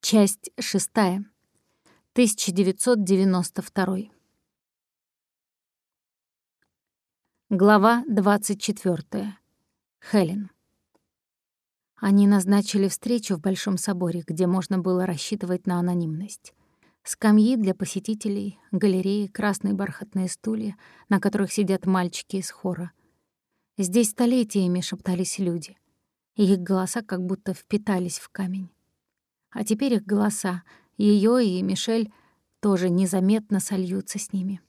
Часть шестая. 1992. Глава 24. Хелен. Они назначили встречу в Большом соборе, где можно было рассчитывать на анонимность. Скамьи для посетителей, галереи, красные бархатные стулья, на которых сидят мальчики из хора. Здесь столетиями шептались люди. Их голоса как будто впитались в камень. А теперь их голоса, ее и Мишель, тоже незаметно сольются с ними.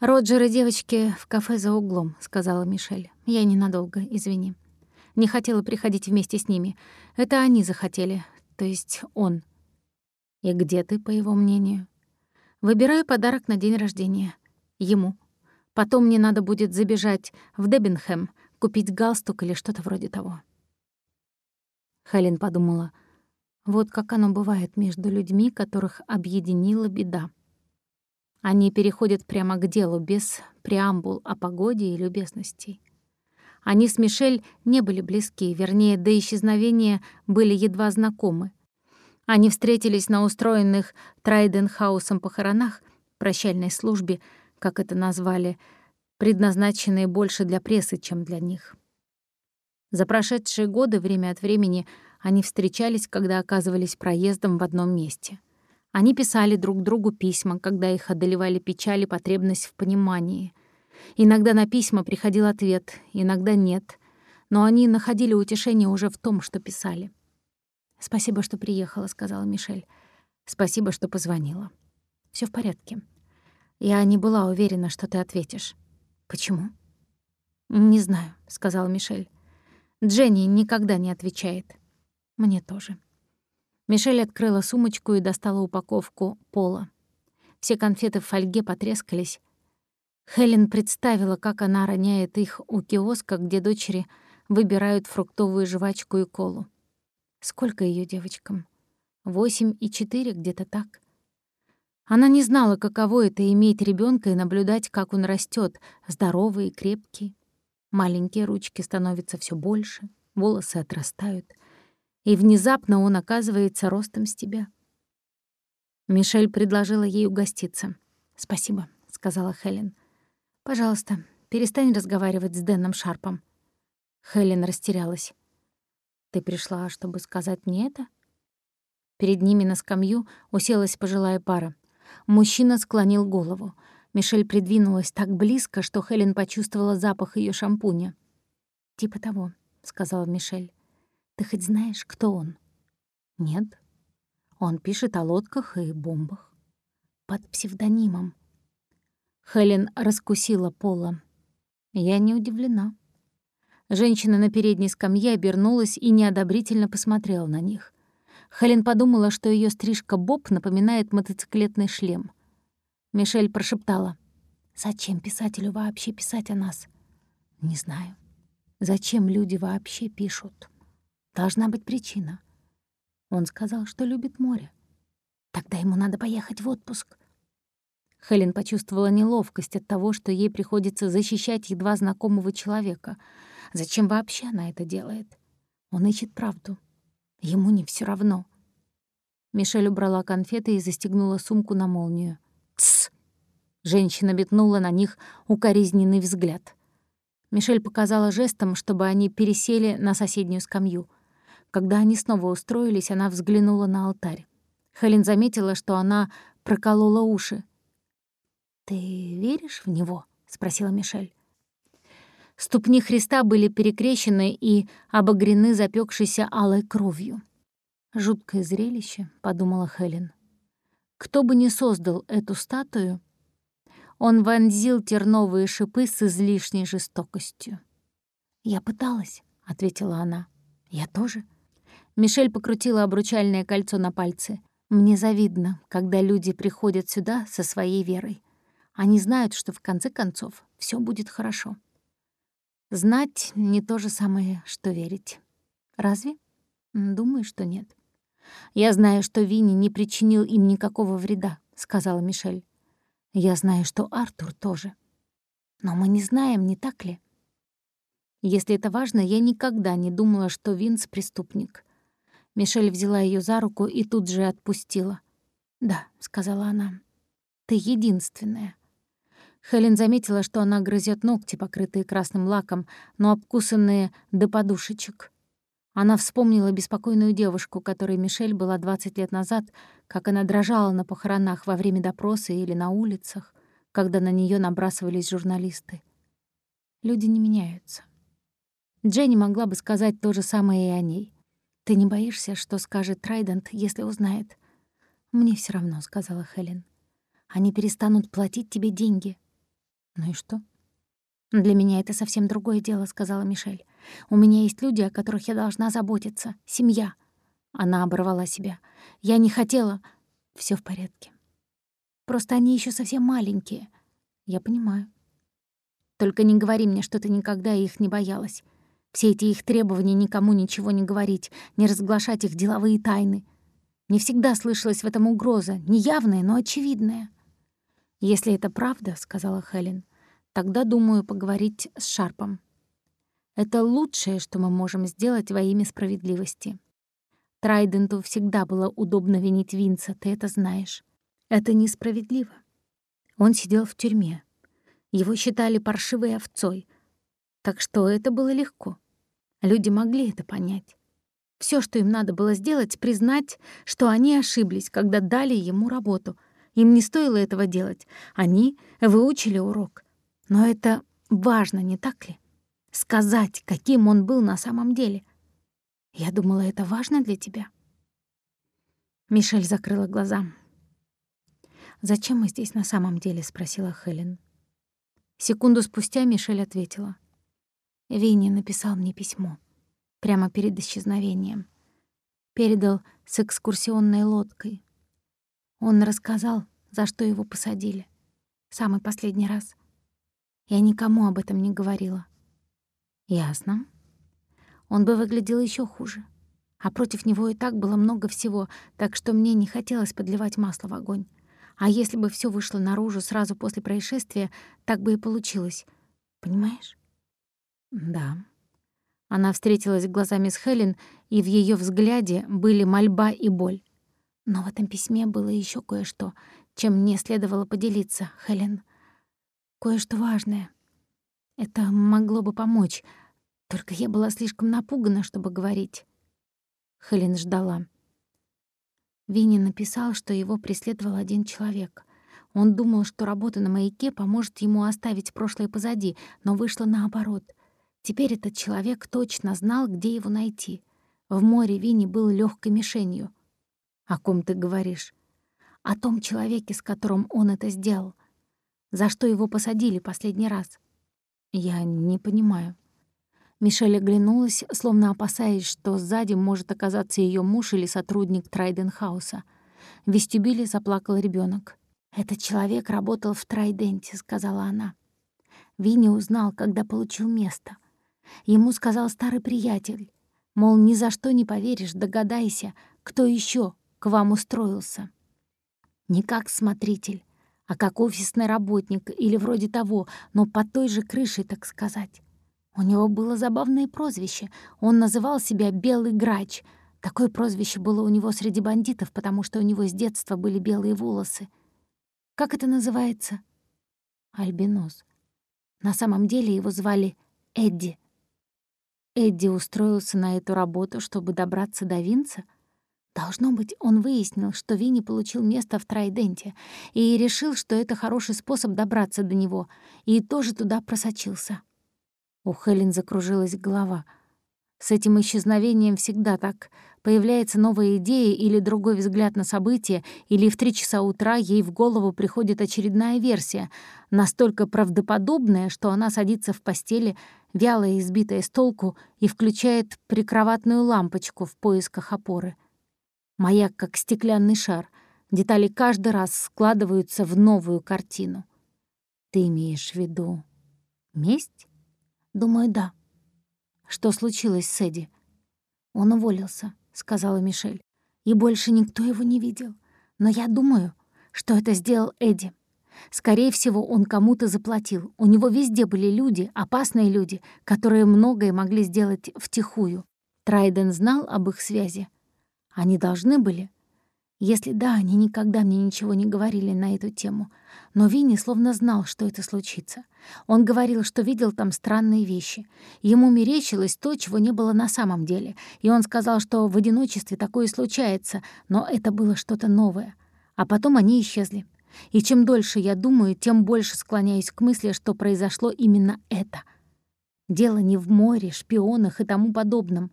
«Роджер и девочки в кафе за углом», — сказала Мишель. «Я ненадолго, извини. Не хотела приходить вместе с ними. Это они захотели, то есть он». «И где ты, по его мнению?» «Выбираю подарок на день рождения. Ему. Потом мне надо будет забежать в Дебенхэм, купить галстук или что-то вроде того». Хелен подумала, вот как оно бывает между людьми, которых объединила беда. Они переходят прямо к делу, без преамбул о погоде и любезностей. Они с Мишель не были близки, вернее, до исчезновения были едва знакомы. Они встретились на устроенных Трайденхаусом похоронах, прощальной службе, как это назвали, предназначенной больше для прессы, чем для них. За прошедшие годы время от времени они встречались, когда оказывались проездом в одном месте — они писали друг другу письма, когда их одолевали печаль и потребность в понимании. Иногда на письма приходил ответ, иногда нет, но они находили утешение уже в том, что писали. «Спасибо, что приехала», — сказала Мишель. «Спасибо, что позвонила. Все в порядке. Я не была уверена, что ты ответишь. Почему?» «Не знаю», — сказала Мишель. «Дженни никогда не отвечает. Мне тоже». Мишель открыла сумочку и достала упаковку пола. Все конфеты в фольге потрескались. Хелен представила, как она роняет их у киоска, где дочери выбирают фруктовую жвачку и колу. Сколько ее девочкам? Восемь и четыре, где-то так. Она не знала, каково это иметь ребенка и наблюдать, как он растет, здоровый и крепкий. Маленькие ручки становятся все больше, волосы отрастают — и внезапно он оказывается ростом с тебя. Мишель предложила ей угоститься. «Спасибо», — сказала Хелен. «Пожалуйста, перестань разговаривать с Дэном Шарпом». Хелен растерялась. «Ты пришла, чтобы сказать мне это?» Перед ними на скамью уселась пожилая пара. Мужчина склонил голову. Мишель придвинулась так близко, что Хелен почувствовала запах ее шампуня. «Типа того», — сказала Мишель. Ты хоть знаешь, кто он? Нет. Он пишет о лодках и бомбах. Под псевдонимом. Хелен раскусила Пола. Я не удивлена. Женщина на передней скамье обернулась и неодобрительно посмотрела на них. Хелен подумала, что ее стрижка Боб напоминает мотоциклетный шлем. Мишель прошептала. «Зачем писателю вообще писать о нас?» «Не знаю. Зачем люди вообще пишут?» Должна быть причина. Он сказал, что любит море. Тогда ему надо поехать в отпуск. Хелен почувствовала неловкость от того, что ей приходится защищать едва знакомого человека. Зачем вообще она это делает? Он ищет правду. Ему не все равно. Мишель убрала конфеты и застегнула сумку на молнию. «Тсс!» Женщина метнула на них укоризненный взгляд. Мишель показала жестом, чтобы они пересели на соседнюю скамью — когда они снова устроились, она взглянула на алтарь. Хелен заметила, что она проколола уши. «Ты веришь в него?» — спросила Мишель. Ступни Христа были перекрещены и обогрены запекшейся алой кровью. «Жуткое зрелище», — подумала Хелен. «Кто бы ни создал эту статую, он вонзил терновые шипы с излишней жестокостью». «Я пыталась», — ответила она. «Я тоже. Мишель покрутила обручальное кольцо на пальце. «Мне завидно, когда люди приходят сюда со своей верой. Они знают, что в конце концов все будет хорошо. Знать не то же самое, что верить. Разве? Думаю, что нет. Я знаю, что Винни не причинил им никакого вреда, сказала Мишель. Я знаю, что Артур тоже. Но мы не знаем, не так ли? Если это важно, я никогда не думала, что Винс — преступник. Мишель взяла ее за руку и тут же отпустила. «Да», — сказала она, — «ты единственная». Хелен заметила, что она грызет ногти, покрытые красным лаком, но обкусанные до подушечек. Она вспомнила беспокойную девушку, которой Мишель была 20 лет назад, как она дрожала на похоронах во время допроса или на улицах, когда на нее набрасывались журналисты. Люди не меняются. Дженни могла бы сказать то же самое и о ней. «Ты не боишься, что скажет Трайдент, если узнает?» «Мне все равно», — сказала Хелен. «Они перестанут платить тебе деньги». «Ну и что?» «Для меня это совсем другое дело», — сказала Мишель. «У меня есть люди, о которых я должна заботиться. Семья». Она оборвала себя. «Я не хотела...» Все в порядке. Просто они еще совсем маленькие. Я понимаю. Только не говори мне, что ты никогда их не боялась. Все эти их требования никому ничего не говорить, не разглашать их деловые тайны. Не всегда слышалась в этом угроза, неявная, но очевидная. «Если это правда», — сказала Хелен, — «тогда, думаю, поговорить с Шарпом. Это лучшее, что мы можем сделать во имя справедливости. Трайденту всегда было удобно винить Винца, ты это знаешь. Это несправедливо. Он сидел в тюрьме. Его считали паршивой овцой. Так что это было легко. Люди могли это понять. Все, что им надо было сделать, признать, что они ошиблись, когда дали ему работу. Им не стоило этого делать. Они выучили урок. Но это важно, не так ли? Сказать, каким он был на самом деле. Я думала, это важно для тебя. Мишель закрыла глаза. «Зачем мы здесь на самом деле?» — спросила Хелен. Секунду спустя Мишель ответила. Винни написал мне письмо. Прямо перед исчезновением. Передал с экскурсионной лодкой. Он рассказал, за что его посадили. Самый последний раз. Я никому об этом не говорила. Ясно. Он бы выглядел еще хуже. А против него и так было много всего, так что мне не хотелось подливать масло в огонь. А если бы все вышло наружу сразу после происшествия, так бы и получилось. Понимаешь? Да. Она встретилась глазами с Хелен, и в ее взгляде были мольба и боль. Но в этом письме было еще кое-что, чем мне следовало поделиться, Хелен. Кое-что важное. Это могло бы помочь, только я была слишком напугана, чтобы говорить. Хелен ждала. Винни написал, что его преследовал один человек. Он думал, что работа на маяке поможет ему оставить прошлое позади, но вышло наоборот — Теперь этот человек точно знал, где его найти. В море Винни был легкой мишенью. «О ком ты говоришь?» «О том человеке, с которым он это сделал. За что его посадили последний раз?» «Я не понимаю». Мишель оглянулась, словно опасаясь, что сзади может оказаться ее муж или сотрудник Трайденхауса. В вестибюле заплакал ребенок. «Этот человек работал в Трайденте», — сказала она. Винни узнал, когда получил место. Ему сказал старый приятель, мол, ни за что не поверишь, догадайся, кто еще к вам устроился. Не как смотритель, а как офисный работник или вроде того, но под той же крышей, так сказать. У него было забавное прозвище. Он называл себя «Белый грач». Такое прозвище было у него среди бандитов, потому что у него с детства были белые волосы. Как это называется? Альбинос. На самом деле его звали Эдди. Эдди устроился на эту работу, чтобы добраться до Винца? Должно быть, он выяснил, что Винни получил место в Трайденте и решил, что это хороший способ добраться до него, и тоже туда просочился. У Хелен закружилась голова — с этим исчезновением всегда так. Появляется новая идея или другой взгляд на события, или в три часа утра ей в голову приходит очередная версия, настолько правдоподобная, что она садится в постели, вялая и избитая с толку, и включает прикроватную лампочку в поисках опоры. Маяк как стеклянный шар. Детали каждый раз складываются в новую картину. Ты имеешь в виду месть? Думаю, да. Что случилось с Эдди? Он уволился, сказала Мишель. И больше никто его не видел. Но я думаю, что это сделал Эдди. Скорее всего, он кому-то заплатил. У него везде были люди, опасные люди, которые многое могли сделать втихую. Трайден знал об их связи. Они должны были. Если да, они никогда мне ничего не говорили на эту тему. Но Винни словно знал, что это случится. Он говорил, что видел там странные вещи. Ему мерещилось то, чего не было на самом деле. И он сказал, что в одиночестве такое случается, но это было что-то новое. А потом они исчезли. И чем дольше я думаю, тем больше склоняюсь к мысли, что произошло именно это. Дело не в море, шпионах и тому подобном.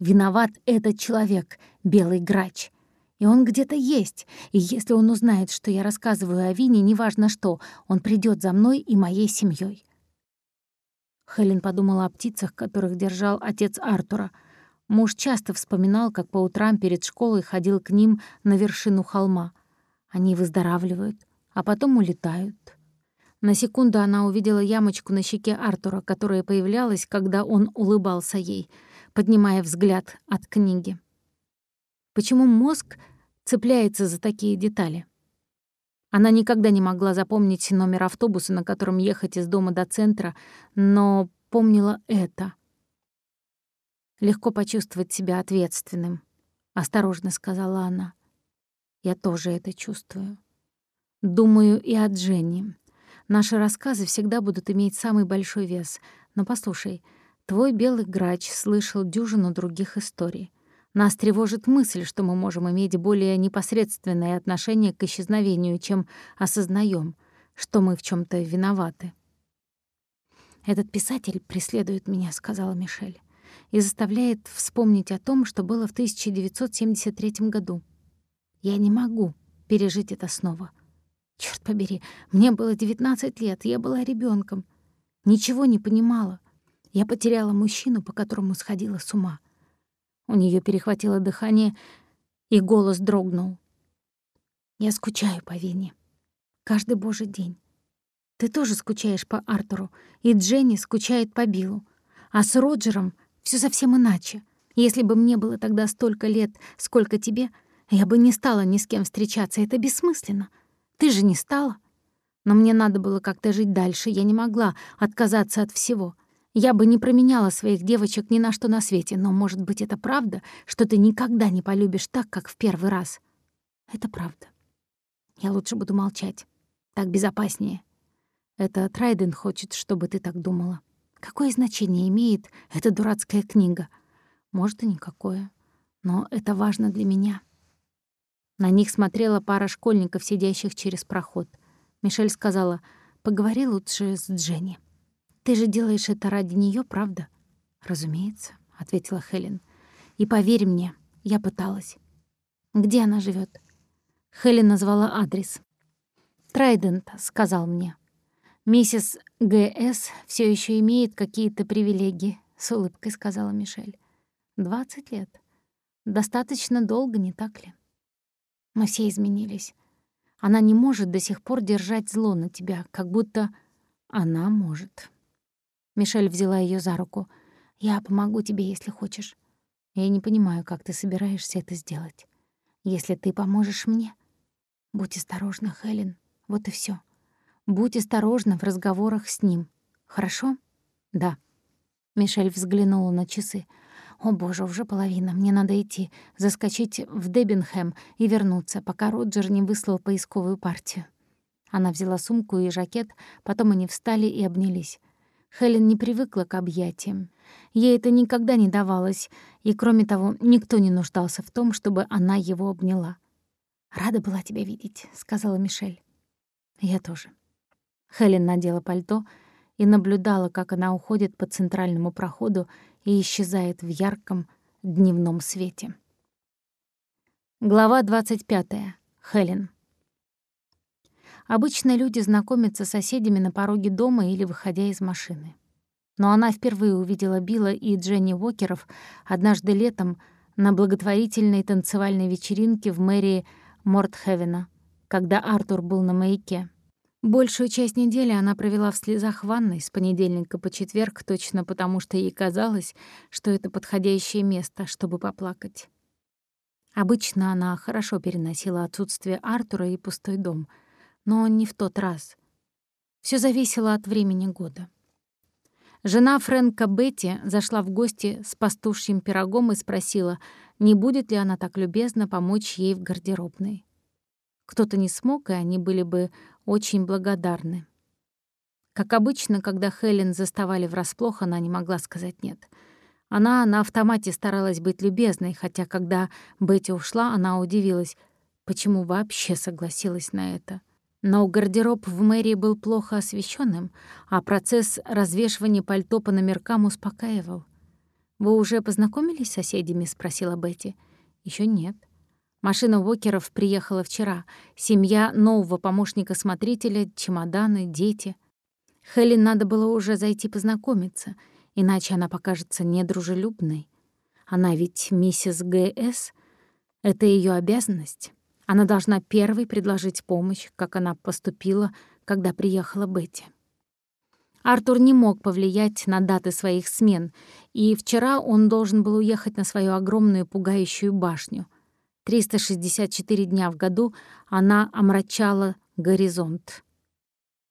Виноват этот человек, белый грач. И он где-то есть. И если он узнает, что я рассказываю о Вине, неважно что, он придет за мной и моей семьей. Хелен подумала о птицах, которых держал отец Артура. Муж часто вспоминал, как по утрам перед школой ходил к ним на вершину холма. Они выздоравливают, а потом улетают. На секунду она увидела ямочку на щеке Артура, которая появлялась, когда он улыбался ей, поднимая взгляд от книги. Почему мозг цепляется за такие детали? Она никогда не могла запомнить номер автобуса, на котором ехать из дома до центра, но помнила это. «Легко почувствовать себя ответственным», — осторожно сказала она. «Я тоже это чувствую. Думаю и о Дженни. Наши рассказы всегда будут иметь самый большой вес. Но послушай, твой белый грач слышал дюжину других историй. Нас тревожит мысль, что мы можем иметь более непосредственное отношение к исчезновению, чем осознаем, что мы в чем то виноваты. «Этот писатель преследует меня», — сказала Мишель, «и заставляет вспомнить о том, что было в 1973 году. Я не могу пережить это снова. Черт побери, мне было 19 лет, я была ребенком, Ничего не понимала. Я потеряла мужчину, по которому сходила с ума. У нее перехватило дыхание, и голос дрогнул. «Я скучаю по Вине. Каждый божий день. Ты тоже скучаешь по Артуру, и Дженни скучает по Биллу. А с Роджером все совсем иначе. Если бы мне было тогда столько лет, сколько тебе, я бы не стала ни с кем встречаться. Это бессмысленно. Ты же не стала. Но мне надо было как-то жить дальше. Я не могла отказаться от всего. Я бы не променяла своих девочек ни на что на свете, но, может быть, это правда, что ты никогда не полюбишь так, как в первый раз? Это правда. Я лучше буду молчать. Так безопаснее. Это Трайден хочет, чтобы ты так думала. Какое значение имеет эта дурацкая книга? Может, и никакое. Но это важно для меня. На них смотрела пара школьников, сидящих через проход. Мишель сказала, «Поговори лучше с Дженни». Ты же делаешь это ради нее, правда? Разумеется, ответила Хелен. И поверь мне, я пыталась. Где она живет? Хелен назвала адрес. Трайдент сказал мне. Миссис Г.С. все еще имеет какие-то привилегии, с улыбкой сказала Мишель. Двадцать лет. Достаточно долго, не так ли? Мы все изменились. Она не может до сих пор держать зло на тебя, как будто она может. Мишель взяла ее за руку. «Я помогу тебе, если хочешь. Я не понимаю, как ты собираешься это сделать. Если ты поможешь мне...» «Будь осторожна, Хелен. Вот и все. Будь осторожна в разговорах с ним. Хорошо?» «Да». Мишель взглянула на часы. «О, боже, уже половина. Мне надо идти, заскочить в Дебенхэм и вернуться, пока Роджер не выслал поисковую партию». Она взяла сумку и жакет, потом они встали и обнялись. Хелен не привыкла к объятиям. Ей это никогда не давалось, и, кроме того, никто не нуждался в том, чтобы она его обняла. «Рада была тебя видеть», — сказала Мишель. «Я тоже». Хелен надела пальто и наблюдала, как она уходит по центральному проходу и исчезает в ярком дневном свете. Глава 25. Хелен. Обычно люди знакомятся с соседями на пороге дома или выходя из машины. Но она впервые увидела Билла и Дженни Уокеров однажды летом на благотворительной танцевальной вечеринке в мэрии Мортхевена, когда Артур был на маяке. Большую часть недели она провела в слезах ванной с понедельника по четверг, точно потому что ей казалось, что это подходящее место, чтобы поплакать. Обычно она хорошо переносила отсутствие Артура и пустой дом — но не в тот раз. Все зависело от времени года. Жена Фрэнка Бетти зашла в гости с пастушьим пирогом и спросила, не будет ли она так любезна помочь ей в гардеробной. Кто-то не смог, и они были бы очень благодарны. Как обычно, когда Хелен заставали врасплох, она не могла сказать «нет». Она на автомате старалась быть любезной, хотя когда Бетти ушла, она удивилась, почему вообще согласилась на это. Но гардероб в мэрии был плохо освещенным, а процесс развешивания пальто по номеркам успокаивал. «Вы уже познакомились с соседями?» — спросила Бетти. Еще нет. Машина Уокеров приехала вчера. Семья нового помощника смотрителя, чемоданы, дети. Хелен надо было уже зайти познакомиться, иначе она покажется недружелюбной. Она ведь миссис Г.С. Это ее обязанность. Она должна первой предложить помощь, как она поступила, когда приехала Бетти. Артур не мог повлиять на даты своих смен, и вчера он должен был уехать на свою огромную пугающую башню. 364 дня в году она омрачала горизонт.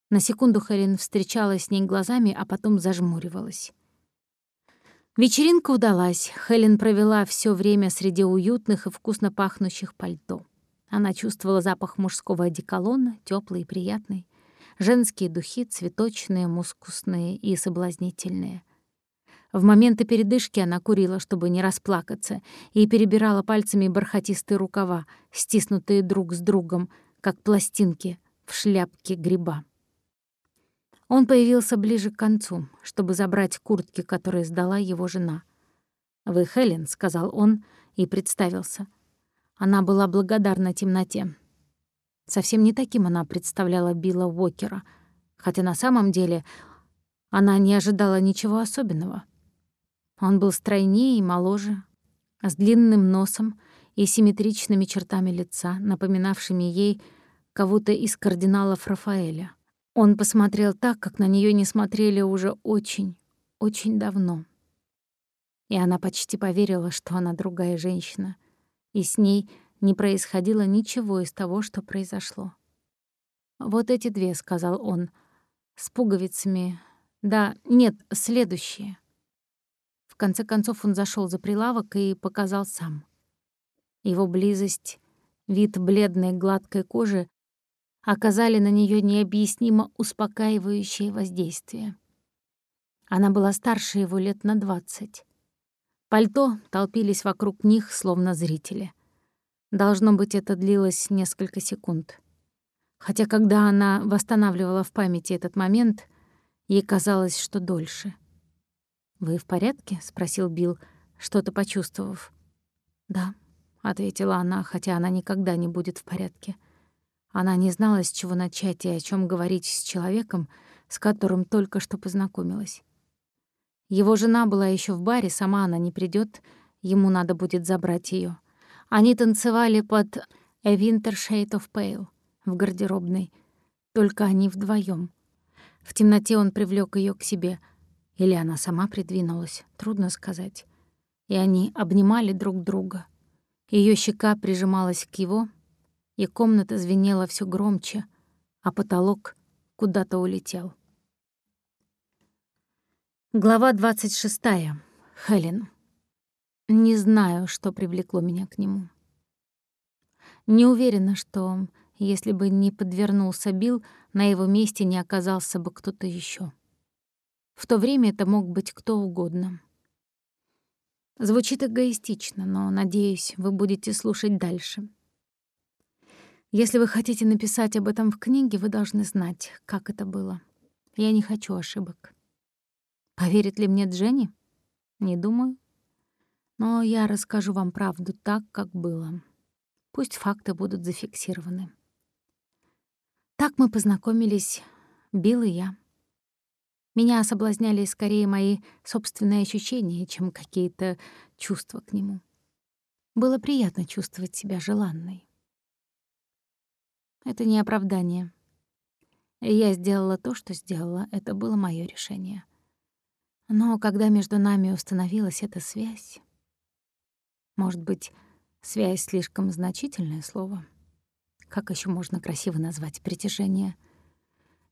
На секунду Хелен встречалась с ней глазами, а потом зажмуривалась. Вечеринка удалась. Хелен провела все время среди уютных и вкусно пахнущих пальто. Она чувствовала запах мужского одеколона, теплый и приятный, женские духи, цветочные, мускусные и соблазнительные. В моменты передышки она курила, чтобы не расплакаться, и перебирала пальцами бархатистые рукава, стиснутые друг с другом, как пластинки в шляпке гриба. Он появился ближе к концу, чтобы забрать куртки, которые сдала его жена. «Вы Хелен», — сказал он и представился — она была благодарна темноте. Совсем не таким она представляла Билла Уокера, хотя на самом деле она не ожидала ничего особенного. Он был стройнее и моложе, с длинным носом и симметричными чертами лица, напоминавшими ей кого-то из кардиналов Рафаэля. Он посмотрел так, как на нее не смотрели уже очень, очень давно. И она почти поверила, что она другая женщина — и с ней не происходило ничего из того, что произошло. «Вот эти две», — сказал он, — «с пуговицами. Да, нет, следующие». В конце концов он зашел за прилавок и показал сам. Его близость, вид бледной гладкой кожи оказали на нее необъяснимо успокаивающее воздействие. Она была старше его лет на двадцать. Пальто толпились вокруг них, словно зрители. Должно быть, это длилось несколько секунд. Хотя, когда она восстанавливала в памяти этот момент, ей казалось, что дольше. «Вы в порядке?» — спросил Билл, что-то почувствовав. «Да», — ответила она, хотя она никогда не будет в порядке. Она не знала, с чего начать и о чем говорить с человеком, с которым только что познакомилась. Его жена была еще в баре, сама она не придет, ему надо будет забрать ее. Они танцевали под «A Winter Shade of Pale» в гардеробной, только они вдвоем. В темноте он привлек ее к себе, или она сама придвинулась, трудно сказать. И они обнимали друг друга. Ее щека прижималась к его, и комната звенела все громче, а потолок куда-то улетел. Глава 26. Хелен. Не знаю, что привлекло меня к нему. Не уверена, что, если бы не подвернулся Билл, на его месте не оказался бы кто-то еще. В то время это мог быть кто угодно. Звучит эгоистично, но, надеюсь, вы будете слушать дальше. Если вы хотите написать об этом в книге, вы должны знать, как это было. Я не хочу ошибок. Поверит ли мне Дженни? Не думаю. Но я расскажу вам правду так, как было. Пусть факты будут зафиксированы. Так мы познакомились, Билл и я. Меня соблазняли скорее мои собственные ощущения, чем какие-то чувства к нему. Было приятно чувствовать себя желанной. Это не оправдание. Я сделала то, что сделала. Это было мое решение. Но когда между нами установилась эта связь... Может быть, связь — слишком значительное слово? как еще можно красиво назвать притяжение.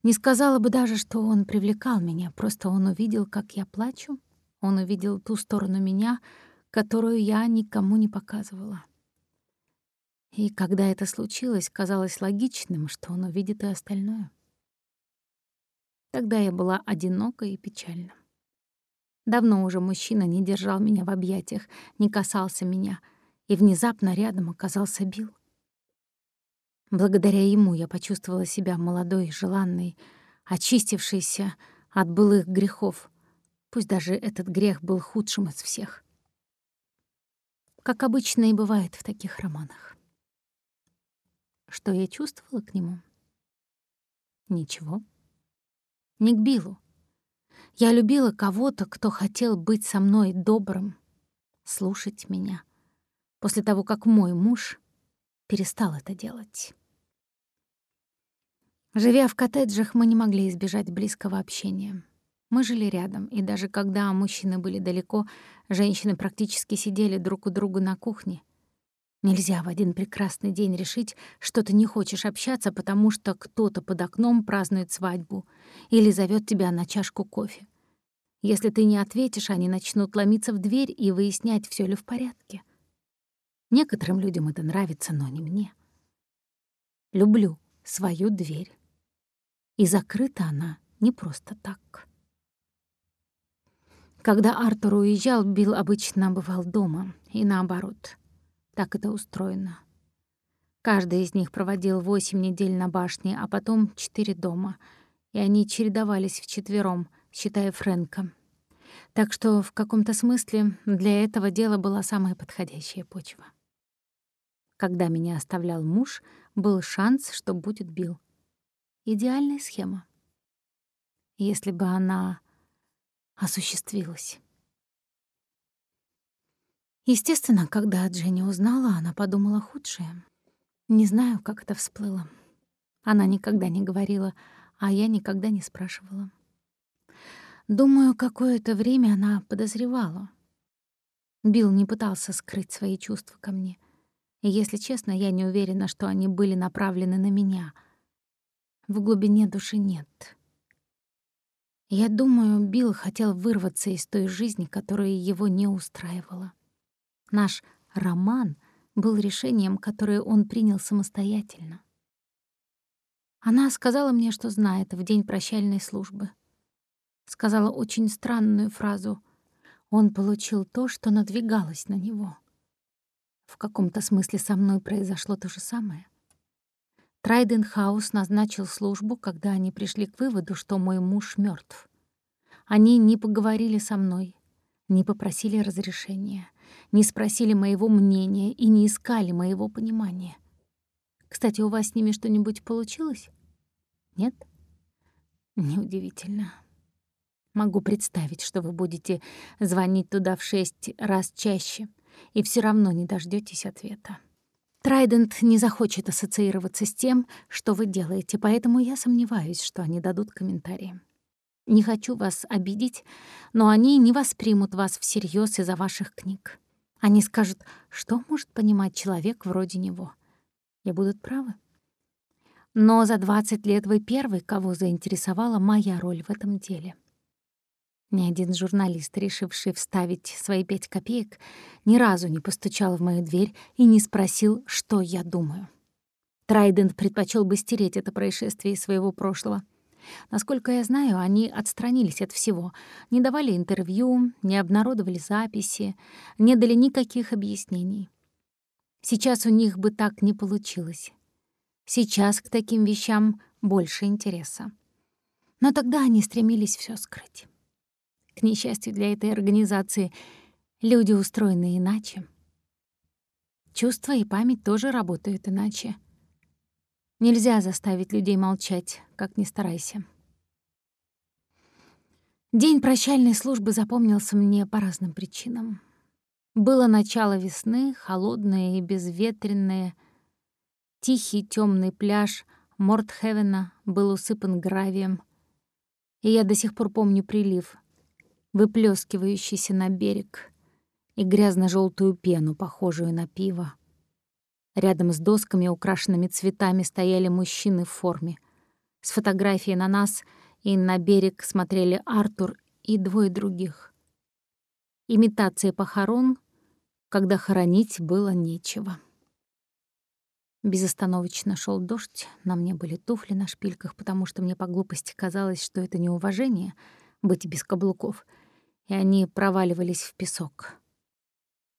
Не сказала бы даже, что он привлекал меня, просто он увидел, как я плачу, он увидел ту сторону меня, которую я никому не показывала. И когда это случилось, казалось логичным, что он увидит и остальное. Тогда я была одинока и печальна. Давно уже мужчина не держал меня в объятиях, не касался меня, и внезапно рядом оказался Билл. Благодаря ему я почувствовала себя молодой, желанной, очистившейся от былых грехов, пусть даже этот грех был худшим из всех. Как обычно и бывает в таких романах. Что я чувствовала к нему? Ничего. Не к Биллу. Я любила кого-то, кто хотел быть со мной добрым, слушать меня, после того, как мой муж перестал это делать. Живя в коттеджах, мы не могли избежать близкого общения. Мы жили рядом, и даже когда мужчины были далеко, женщины практически сидели друг у друга на кухне. Нельзя в один прекрасный день решить, что ты не хочешь общаться, потому что кто-то под окном празднует свадьбу или зовет тебя на чашку кофе. Если ты не ответишь, они начнут ломиться в дверь и выяснять, все ли в порядке. Некоторым людям это нравится, но не мне. Люблю свою дверь. И закрыта она не просто так. Когда Артур уезжал, Билл обычно бывал дома, и наоборот. Так это устроено. Каждый из них проводил восемь недель на башне, а потом четыре дома, и они чередовались вчетвером, считая Фрэнка. Так что в каком-то смысле для этого дела была самая подходящая почва. Когда меня оставлял муж, был шанс, что будет Билл. Идеальная схема. Если бы она осуществилась. Естественно, когда Дженни узнала, она подумала худшее. Не знаю, как это всплыло. Она никогда не говорила, а я никогда не спрашивала. Думаю, какое-то время она подозревала. Билл не пытался скрыть свои чувства ко мне. И, если честно, я не уверена, что они были направлены на меня. В глубине души нет. Я думаю, Билл хотел вырваться из той жизни, которая его не устраивала. Наш роман был решением, которое он принял самостоятельно. Она сказала мне, что знает в день прощальной службы — сказала очень странную фразу. Он получил то, что надвигалось на него. В каком-то смысле со мной произошло то же самое. Трайденхаус назначил службу, когда они пришли к выводу, что мой муж мертв. Они не поговорили со мной, не попросили разрешения, не спросили моего мнения и не искали моего понимания. Кстати, у вас с ними что-нибудь получилось? Нет? Неудивительно. Могу представить, что вы будете звонить туда в шесть раз чаще и все равно не дождетесь ответа. Трайдент не захочет ассоциироваться с тем, что вы делаете, поэтому я сомневаюсь, что они дадут комментарии. Не хочу вас обидеть, но они не воспримут вас всерьез из-за ваших книг. Они скажут, что может понимать человек вроде него. И будут правы. Но за 20 лет вы первый, кого заинтересовала моя роль в этом деле. Ни один журналист, решивший вставить свои пять копеек, ни разу не постучал в мою дверь и не спросил, что я думаю. Трайдент предпочел бы стереть это происшествие из своего прошлого. Насколько я знаю, они отстранились от всего, не давали интервью, не обнародовали записи, не дали никаких объяснений. Сейчас у них бы так не получилось. Сейчас к таким вещам больше интереса. Но тогда они стремились все скрыть. К несчастью для этой организации, люди устроены иначе. Чувства и память тоже работают иначе. Нельзя заставить людей молчать, как ни старайся. День прощальной службы запомнился мне по разным причинам. Было начало весны, холодное и безветренное. Тихий темный пляж Мортхевена был усыпан гравием. И я до сих пор помню прилив, выплескивающийся на берег, и грязно желтую пену, похожую на пиво. Рядом с досками, украшенными цветами, стояли мужчины в форме. С фотографией на нас и на берег смотрели Артур и двое других. Имитация похорон, когда хоронить было нечего. Безостановочно шел дождь, на мне были туфли на шпильках, потому что мне по глупости казалось, что это неуважение — быть без каблуков, и они проваливались в песок.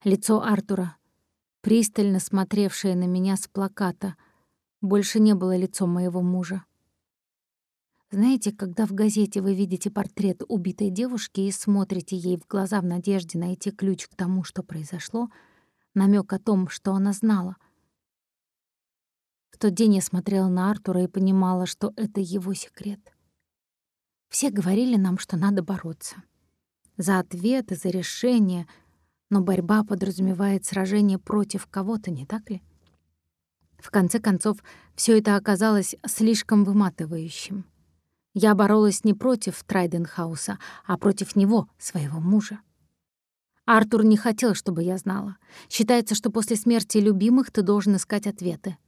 Лицо Артура пристально смотревшее на меня с плаката, больше не было лицом моего мужа. Знаете, когда в газете вы видите портрет убитой девушки и смотрите ей в глаза в надежде найти ключ к тому, что произошло, намек о том, что она знала. В тот день я смотрела на Артура и понимала, что это его секрет. Все говорили нам, что надо бороться. За ответы, за решение — но борьба подразумевает сражение против кого-то, не так ли? В конце концов, все это оказалось слишком выматывающим. Я боролась не против Трайденхауса, а против него, своего мужа. Артур не хотел, чтобы я знала. Считается, что после смерти любимых ты должен искать ответы.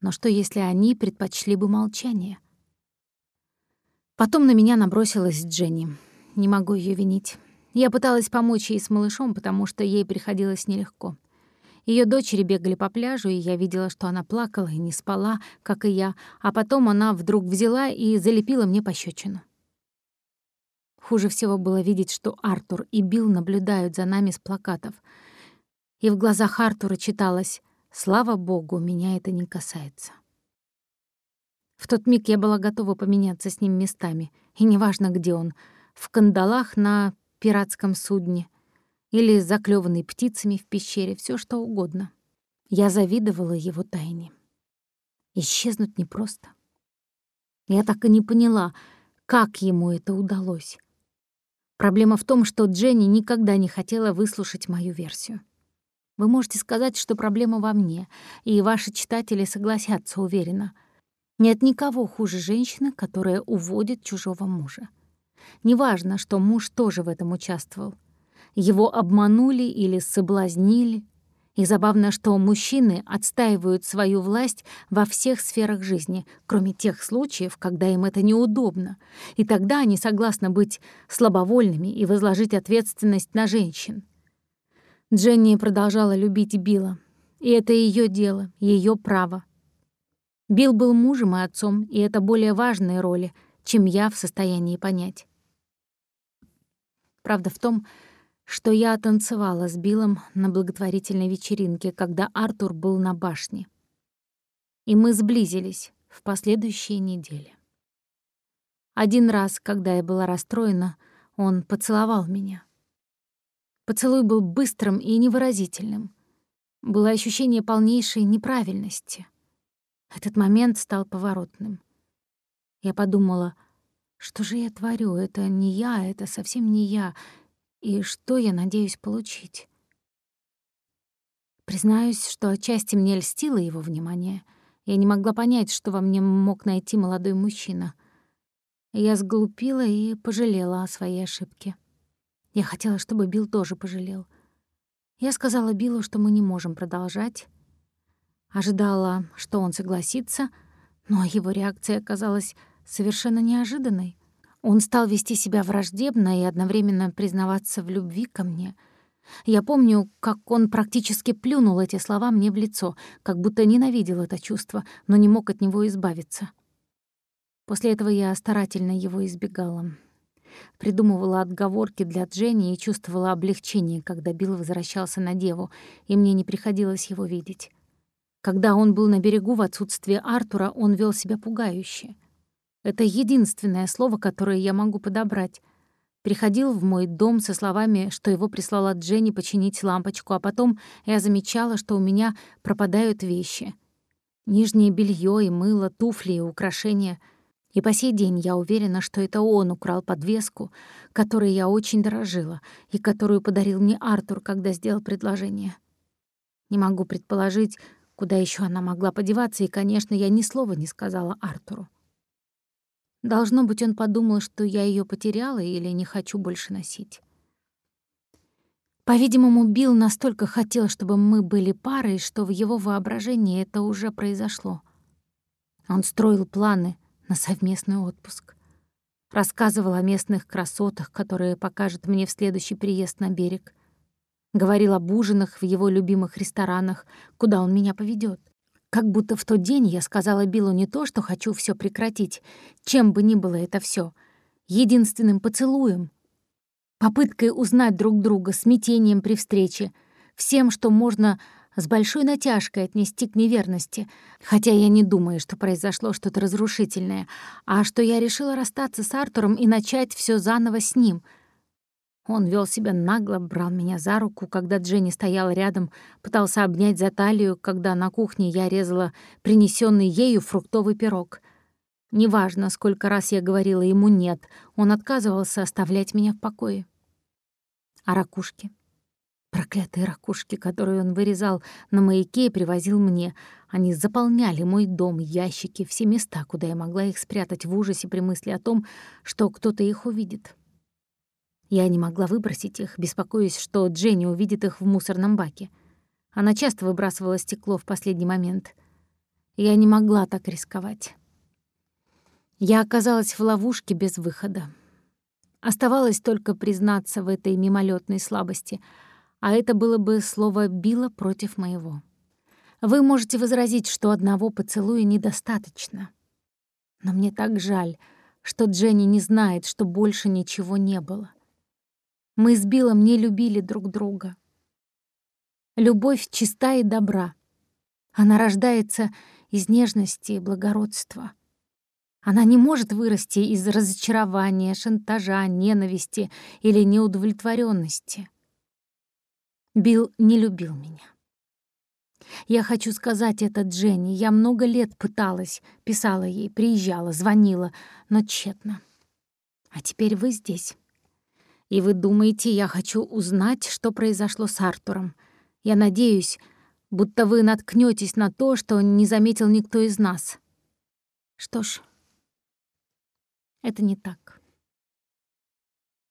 Но что, если они предпочли бы молчание? Потом на меня набросилась Дженни. Не могу ее винить. Я пыталась помочь ей с малышом, потому что ей приходилось нелегко. Ее дочери бегали по пляжу, и я видела, что она плакала и не спала, как и я, а потом она вдруг взяла и залепила мне пощечину. Хуже всего было видеть, что Артур и Билл наблюдают за нами с плакатов. И в глазах Артура читалось «Слава Богу, меня это не касается». В тот миг я была готова поменяться с ним местами, и неважно, где он — в кандалах на пиратском судне или заклеванной птицами в пещере, все что угодно. Я завидовала его тайне. Исчезнуть непросто. Я так и не поняла, как ему это удалось. Проблема в том, что Дженни никогда не хотела выслушать мою версию. Вы можете сказать, что проблема во мне, и ваши читатели согласятся уверенно. Нет никого хуже женщины, которая уводит чужого мужа. Неважно, что муж тоже в этом участвовал. Его обманули или соблазнили. И забавно, что мужчины отстаивают свою власть во всех сферах жизни, кроме тех случаев, когда им это неудобно. И тогда они согласны быть слабовольными и возложить ответственность на женщин. Дженни продолжала любить Билла. И это ее дело, ее право. Билл был мужем и отцом, и это более важные роли, чем я в состоянии понять. Правда в том, что я танцевала с Биллом на благотворительной вечеринке, когда Артур был на башне. И мы сблизились в последующие недели. Один раз, когда я была расстроена, он поцеловал меня. Поцелуй был быстрым и невыразительным. Было ощущение полнейшей неправильности. Этот момент стал поворотным. Я подумала — что же я творю? Это не я, это совсем не я. И что я надеюсь получить? Признаюсь, что отчасти мне льстило его внимание. Я не могла понять, что во мне мог найти молодой мужчина. Я сглупила и пожалела о своей ошибке. Я хотела, чтобы Билл тоже пожалел. Я сказала Биллу, что мы не можем продолжать. Ожидала, что он согласится, но его реакция оказалась совершенно неожиданной. Он стал вести себя враждебно и одновременно признаваться в любви ко мне. Я помню, как он практически плюнул эти слова мне в лицо, как будто ненавидел это чувство, но не мог от него избавиться. После этого я старательно его избегала. Придумывала отговорки для Дженни и чувствовала облегчение, когда Билл возвращался на деву, и мне не приходилось его видеть. Когда он был на берегу в отсутствие Артура, он вел себя пугающе — это единственное слово, которое я могу подобрать. Приходил в мой дом со словами, что его прислала Дженни починить лампочку, а потом я замечала, что у меня пропадают вещи. Нижнее белье и мыло, туфли и украшения. И по сей день я уверена, что это он украл подвеску, которой я очень дорожила и которую подарил мне Артур, когда сделал предложение. Не могу предположить, куда еще она могла подеваться, и, конечно, я ни слова не сказала Артуру. Должно быть, он подумал, что я ее потеряла или не хочу больше носить. По-видимому, Билл настолько хотел, чтобы мы были парой, что в его воображении это уже произошло. Он строил планы на совместный отпуск. Рассказывал о местных красотах, которые покажет мне в следующий приезд на берег. Говорил об ужинах в его любимых ресторанах, куда он меня поведет. Как будто в тот день я сказала Биллу не то, что хочу все прекратить, чем бы ни было это все, единственным поцелуем, попыткой узнать друг друга, смятением при встрече, всем, что можно с большой натяжкой отнести к неверности, хотя я не думаю, что произошло что-то разрушительное, а что я решила расстаться с Артуром и начать все заново с ним — он вел себя нагло, брал меня за руку, когда Дженни стояла рядом, пытался обнять за талию, когда на кухне я резала принесенный ею фруктовый пирог. Неважно, сколько раз я говорила ему «нет», он отказывался оставлять меня в покое. А ракушки? Проклятые ракушки, которые он вырезал на маяке и привозил мне. Они заполняли мой дом, ящики, все места, куда я могла их спрятать в ужасе при мысли о том, что кто-то их увидит. Я не могла выбросить их, беспокоясь, что Дженни увидит их в мусорном баке. Она часто выбрасывала стекло в последний момент. Я не могла так рисковать. Я оказалась в ловушке без выхода. Оставалось только признаться в этой мимолетной слабости, а это было бы слово «било» против моего. Вы можете возразить, что одного поцелуя недостаточно. Но мне так жаль, что Дженни не знает, что больше ничего не было. Мы с Биллом не любили друг друга. Любовь чиста и добра. Она рождается из нежности и благородства. Она не может вырасти из разочарования, шантажа, ненависти или неудовлетворенности. Билл не любил меня. Я хочу сказать это Дженни. Я много лет пыталась, писала ей, приезжала, звонила, но тщетно. А теперь вы здесь. И вы думаете, я хочу узнать, что произошло с Артуром. Я надеюсь, будто вы наткнётесь на то, что не заметил никто из нас. Что ж, это не так.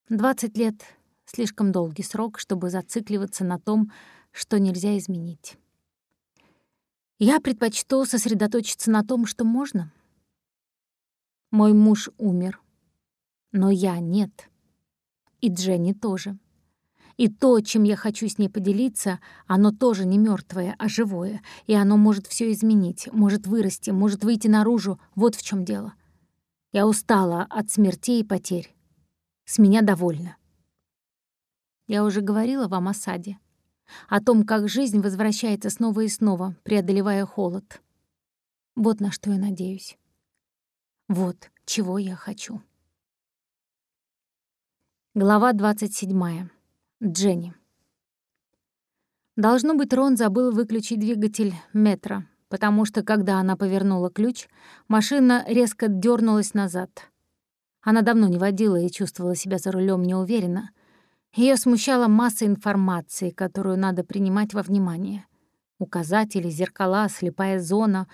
Двадцать лет — слишком долгий срок, чтобы зацикливаться на том, что нельзя изменить. Я предпочту сосредоточиться на том, что можно. Мой муж умер, но я нет. И Дженни тоже. И то, чем я хочу с ней поделиться, оно тоже не мертвое, а живое, и оно может все изменить, может вырасти, может выйти наружу. Вот в чем дело. Я устала от смертей и потерь. С меня довольно. Я уже говорила вам о саде. О том, как жизнь возвращается снова и снова, преодолевая холод. Вот на что я надеюсь. Вот чего я хочу. Глава 27. Дженни. Должно быть, Рон забыл выключить двигатель метро, потому что, когда она повернула ключ, машина резко дернулась назад. Она давно не водила и чувствовала себя за рулем неуверенно. Ее смущала масса информации, которую надо принимать во внимание. Указатели, зеркала, слепая зона.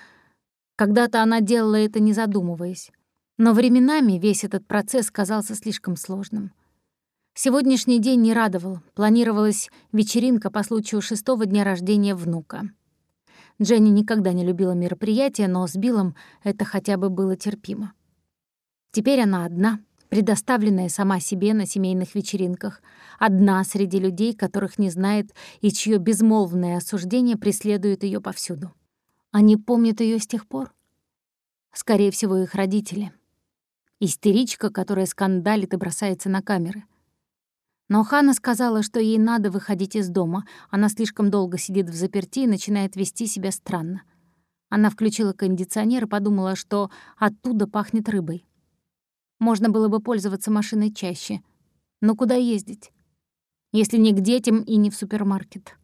Когда-то она делала это, не задумываясь. Но временами весь этот процесс казался слишком сложным — Сегодняшний день не радовал. Планировалась вечеринка по случаю шестого дня рождения внука. Дженни никогда не любила мероприятия, но с Биллом это хотя бы было терпимо. Теперь она одна, предоставленная сама себе на семейных вечеринках, одна среди людей, которых не знает и чье безмолвное осуждение преследует ее повсюду. Они помнят ее с тех пор? Скорее всего, их родители. Истеричка, которая скандалит и бросается на камеры — но Хана сказала, что ей надо выходить из дома. Она слишком долго сидит в заперти и начинает вести себя странно. Она включила кондиционер и подумала, что оттуда пахнет рыбой. Можно было бы пользоваться машиной чаще. Но куда ездить? Если не к детям и не в супермаркет.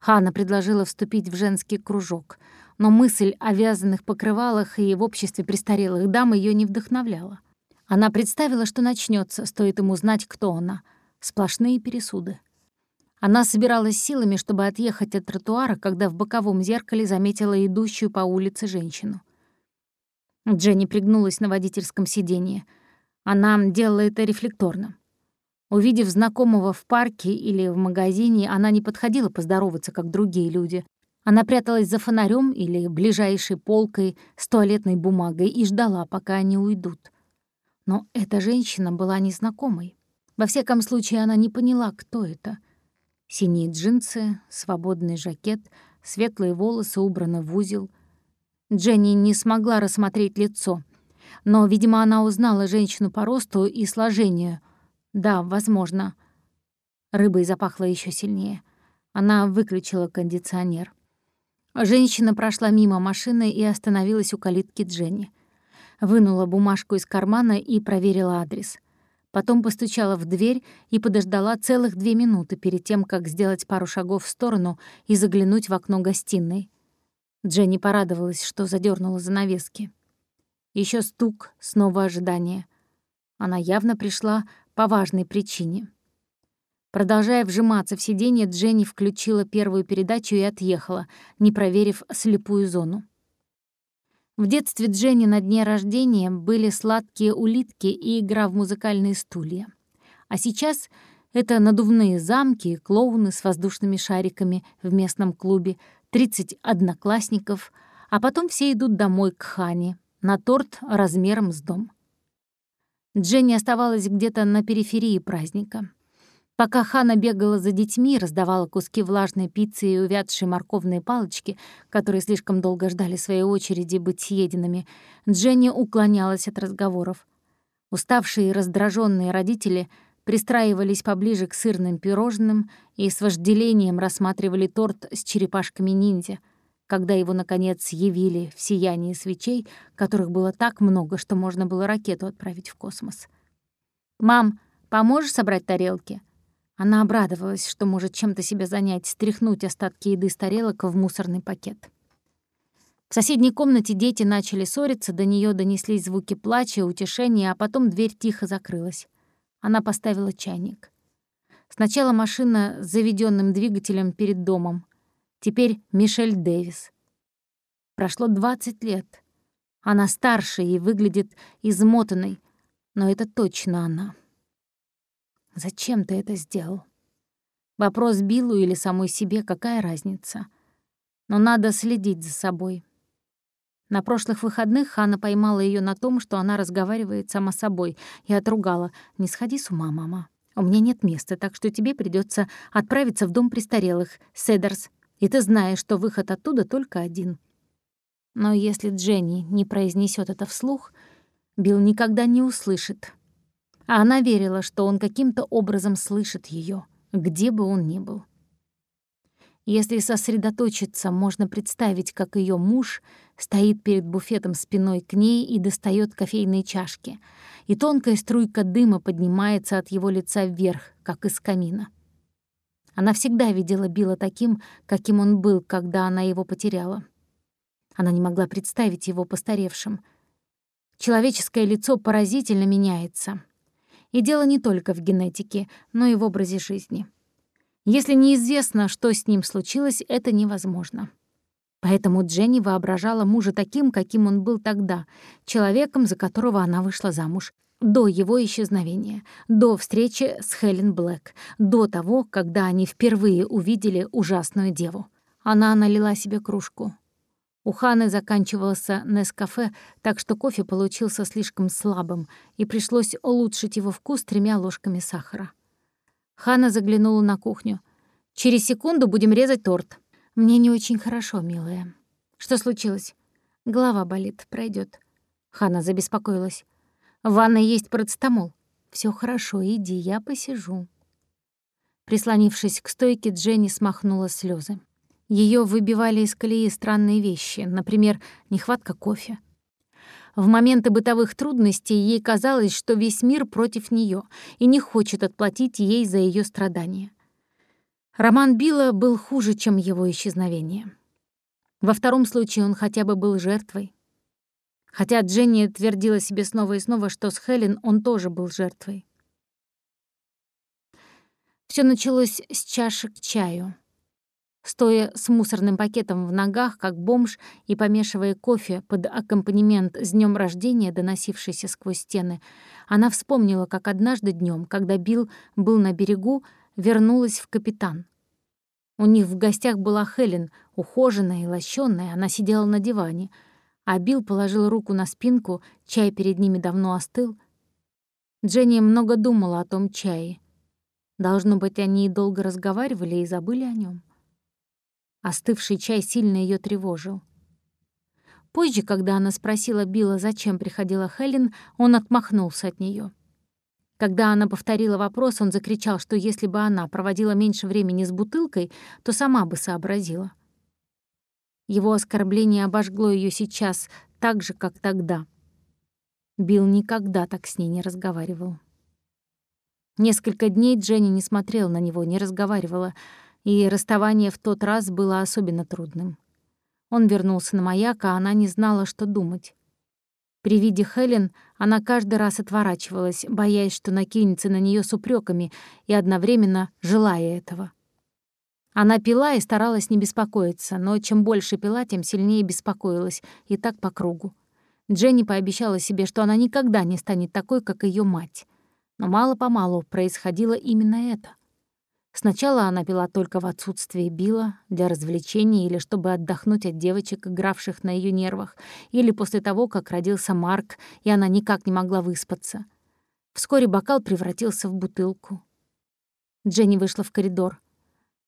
Хана предложила вступить в женский кружок, но мысль о вязаных покрывалах и в обществе престарелых дам ее не вдохновляла. Она представила, что начнется, стоит ему знать, кто она — Сплошные пересуды. Она собиралась силами, чтобы отъехать от тротуара, когда в боковом зеркале заметила идущую по улице женщину. Дженни пригнулась на водительском сиденье. Она делала это рефлекторно. Увидев знакомого в парке или в магазине, она не подходила поздороваться, как другие люди. Она пряталась за фонарем или ближайшей полкой с туалетной бумагой и ждала, пока они уйдут. Но эта женщина была незнакомой. Во всяком случае, она не поняла, кто это. Синие джинсы, свободный жакет, светлые волосы убраны в узел. Дженни не смогла рассмотреть лицо, но, видимо, она узнала женщину по росту и сложению. Да, возможно. Рыбой запахло еще сильнее. Она выключила кондиционер. Женщина прошла мимо машины и остановилась у калитки Дженни. Вынула бумажку из кармана и проверила адрес. Потом постучала в дверь и подождала целых две минуты перед тем, как сделать пару шагов в сторону и заглянуть в окно гостиной. Дженни порадовалась, что задернула занавески. Еще стук, снова ожидание. Она явно пришла по важной причине. Продолжая вжиматься в сиденье, Дженни включила первую передачу и отъехала, не проверив слепую зону. В детстве Дженни на дне рождения были сладкие улитки и игра в музыкальные стулья. А сейчас это надувные замки, клоуны с воздушными шариками в местном клубе, 30 одноклассников, а потом все идут домой к Хане на торт размером с дом. Дженни оставалась где-то на периферии праздника — Пока Хана бегала за детьми, раздавала куски влажной пиццы и увядшие морковные палочки, которые слишком долго ждали своей очереди быть съеденными, Дженни уклонялась от разговоров. Уставшие и раздраженные родители пристраивались поближе к сырным пирожным и с вожделением рассматривали торт с черепашками ниндзя, когда его, наконец, явили в сиянии свечей, которых было так много, что можно было ракету отправить в космос. «Мам, поможешь собрать тарелки?» Она обрадовалась, что может чем-то себя занять, стряхнуть остатки еды с тарелок в мусорный пакет. В соседней комнате дети начали ссориться, до нее донеслись звуки плача, утешения, а потом дверь тихо закрылась. Она поставила чайник. Сначала машина с заведенным двигателем перед домом. Теперь Мишель Дэвис. Прошло 20 лет. Она старше и выглядит измотанной, но это точно она. Зачем ты это сделал? Вопрос Биллу или самой себе, какая разница? Но надо следить за собой. На прошлых выходных Хана поймала ее на том, что она разговаривает сама собой, и отругала. «Не сходи с ума, мама. У меня нет места, так что тебе придется отправиться в дом престарелых, Седерс, и ты знаешь, что выход оттуда только один». Но если Дженни не произнесет это вслух, Билл никогда не услышит, а она верила, что он каким-то образом слышит ее, где бы он ни был. Если сосредоточиться, можно представить, как ее муж стоит перед буфетом спиной к ней и достает кофейные чашки, и тонкая струйка дыма поднимается от его лица вверх, как из камина. Она всегда видела Билла таким, каким он был, когда она его потеряла. Она не могла представить его постаревшим. Человеческое лицо поразительно меняется — и дело не только в генетике, но и в образе жизни. Если неизвестно, что с ним случилось, это невозможно. Поэтому Дженни воображала мужа таким, каким он был тогда, человеком, за которого она вышла замуж, до его исчезновения, до встречи с Хелен Блэк, до того, когда они впервые увидели ужасную деву. Она налила себе кружку. У Ханы заканчивался Нескафе, так что кофе получился слишком слабым, и пришлось улучшить его вкус тремя ложками сахара. Хана заглянула на кухню. «Через секунду будем резать торт». «Мне не очень хорошо, милая». «Что случилось?» «Голова болит, пройдет. Хана забеспокоилась. «В ванной есть парацетамол». Все хорошо, иди, я посижу». Прислонившись к стойке, Дженни смахнула слезы. Ее выбивали из колеи странные вещи, например, нехватка кофе. В моменты бытовых трудностей ей казалось, что весь мир против нее и не хочет отплатить ей за ее страдания. Роман Билла был хуже, чем его исчезновение. Во втором случае он хотя бы был жертвой. Хотя Дженни твердила себе снова и снова, что с Хелен он тоже был жертвой. Все началось с чашек чаю. Стоя с мусорным пакетом в ногах, как бомж, и помешивая кофе под аккомпанемент с днем рождения, доносившийся сквозь стены, она вспомнила, как однажды днем, когда Билл был на берегу, вернулась в капитан. У них в гостях была Хелен, ухоженная и лощёная, она сидела на диване, а Билл положил руку на спинку, чай перед ними давно остыл. Дженни много думала о том чае. Должно быть, они долго разговаривали и забыли о нем. Остывший чай сильно ее тревожил. Позже, когда она спросила Билла, зачем приходила Хелен, он отмахнулся от нее. Когда она повторила вопрос, он закричал, что если бы она проводила меньше времени с бутылкой, то сама бы сообразила. Его оскорбление обожгло ее сейчас так же, как тогда. Билл никогда так с ней не разговаривал. Несколько дней Дженни не смотрела на него, не разговаривала, и расставание в тот раз было особенно трудным. Он вернулся на маяк, а она не знала, что думать. При виде Хелен она каждый раз отворачивалась, боясь, что накинется на нее с упреками и одновременно желая этого. Она пила и старалась не беспокоиться, но чем больше пила, тем сильнее беспокоилась, и так по кругу. Дженни пообещала себе, что она никогда не станет такой, как ее мать. Но мало-помалу происходило именно это — Сначала она пила только в отсутствие Билла, для развлечения или чтобы отдохнуть от девочек, игравших на ее нервах, или после того, как родился Марк, и она никак не могла выспаться. Вскоре бокал превратился в бутылку. Дженни вышла в коридор.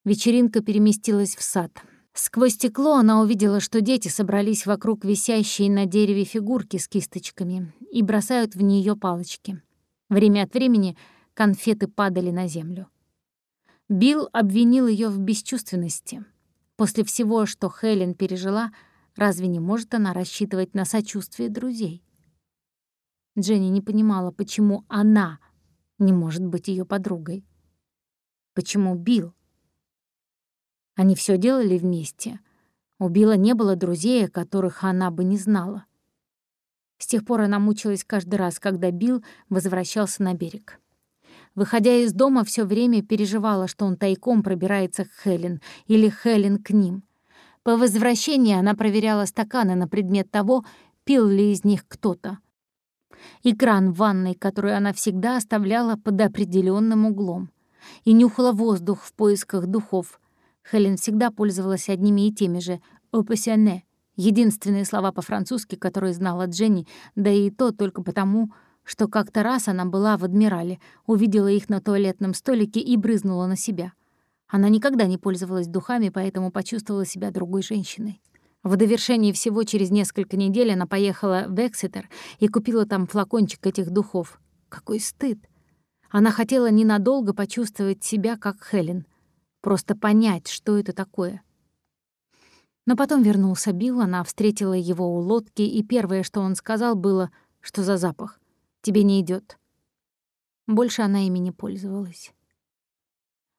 Вечеринка переместилась в сад. Сквозь стекло она увидела, что дети собрались вокруг висящей на дереве фигурки с кисточками и бросают в нее палочки. Время от времени конфеты падали на землю. Билл обвинил ее в бесчувственности. После всего, что Хелен пережила, разве не может она рассчитывать на сочувствие друзей? Дженни не понимала, почему она не может быть ее подругой. Почему Билл? Они все делали вместе. У Билла не было друзей, которых она бы не знала. С тех пор она мучилась каждый раз, когда Билл возвращался на берег. Выходя из дома, все время переживала, что он тайком пробирается к Хелен или Хелен к ним. По возвращении она проверяла стаканы на предмет того, пил ли из них кто-то. И кран в ванной, который она всегда оставляла под определенным углом. И нюхала воздух в поисках духов. Хелен всегда пользовалась одними и теми же «опассионне» — единственные слова по-французски, которые знала Дженни, да и то только потому, что как-то раз она была в «Адмирале», увидела их на туалетном столике и брызнула на себя. Она никогда не пользовалась духами, поэтому почувствовала себя другой женщиной. В довершении всего через несколько недель она поехала в Эксетер и купила там флакончик этих духов. Какой стыд! Она хотела ненадолго почувствовать себя как Хелен. Просто понять, что это такое. Но потом вернулся Билл, она встретила его у лодки, и первое, что он сказал, было, что за запах. Тебе не идет. Больше она ими не пользовалась.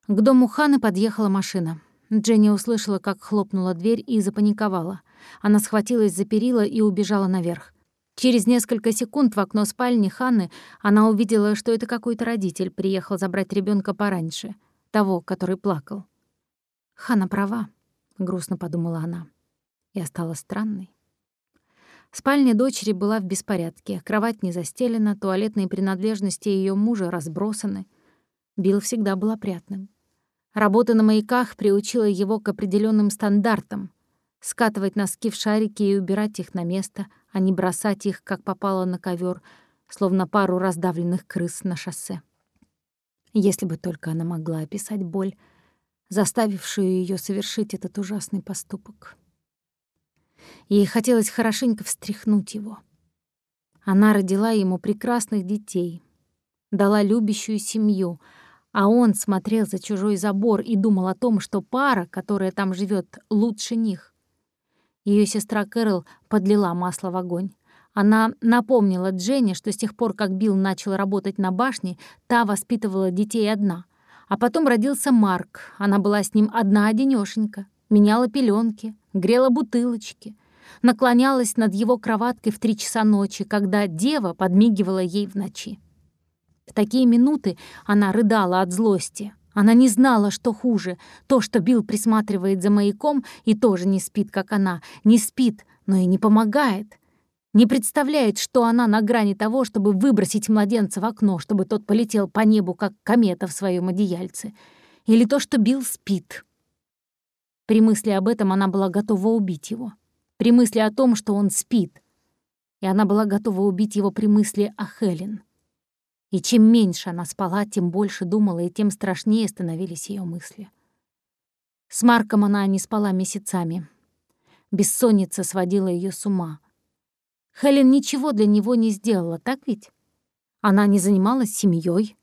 К дому Ханы подъехала машина. Дженни услышала, как хлопнула дверь и запаниковала. Она схватилась за перила и убежала наверх. Через несколько секунд в окно спальни Ханны она увидела, что это какой-то родитель приехал забрать ребенка пораньше, того, который плакал. «Хана права», — грустно подумала она. Я стала странной. Спальня дочери была в беспорядке, кровать не застелена, туалетные принадлежности ее мужа разбросаны. Билл всегда был опрятным. Работа на маяках приучила его к определенным стандартам — скатывать носки в шарики и убирать их на место, а не бросать их, как попало на ковер, словно пару раздавленных крыс на шоссе. Если бы только она могла описать боль, заставившую ее совершить этот ужасный поступок. Ей хотелось хорошенько встряхнуть его. Она родила ему прекрасных детей, дала любящую семью, а он смотрел за чужой забор и думал о том, что пара, которая там живет, лучше них. Ее сестра Кэрол подлила масло в огонь. Она напомнила Дженни, что с тех пор, как Билл начал работать на башне, та воспитывала детей одна. А потом родился Марк. Она была с ним одна-одинёшенька, меняла пеленки, грела бутылочки, наклонялась над его кроваткой в три часа ночи, когда дева подмигивала ей в ночи. В такие минуты она рыдала от злости. Она не знала, что хуже. То, что Билл присматривает за маяком и тоже не спит, как она. Не спит, но и не помогает. Не представляет, что она на грани того, чтобы выбросить младенца в окно, чтобы тот полетел по небу, как комета в своем одеяльце. Или то, что Билл спит. При мысли об этом она была готова убить его. При мысли о том, что он спит. И она была готова убить его при мысли о Хелен. И чем меньше она спала, тем больше думала, и тем страшнее становились ее мысли. С Марком она не спала месяцами. Бессонница сводила ее с ума. Хелен ничего для него не сделала, так ведь? Она не занималась семьей,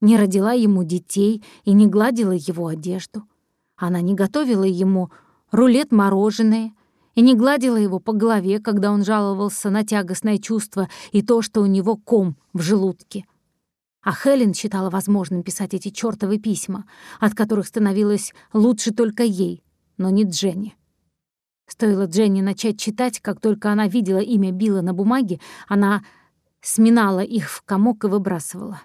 не родила ему детей и не гладила его одежду. Она не готовила ему рулет-мороженое и не гладила его по голове, когда он жаловался на тягостное чувство и то, что у него ком в желудке — а Хелен считала возможным писать эти чёртовы письма, от которых становилось лучше только ей, но не Дженни. Стоило Дженни начать читать, как только она видела имя Билла на бумаге, она сминала их в комок и выбрасывала.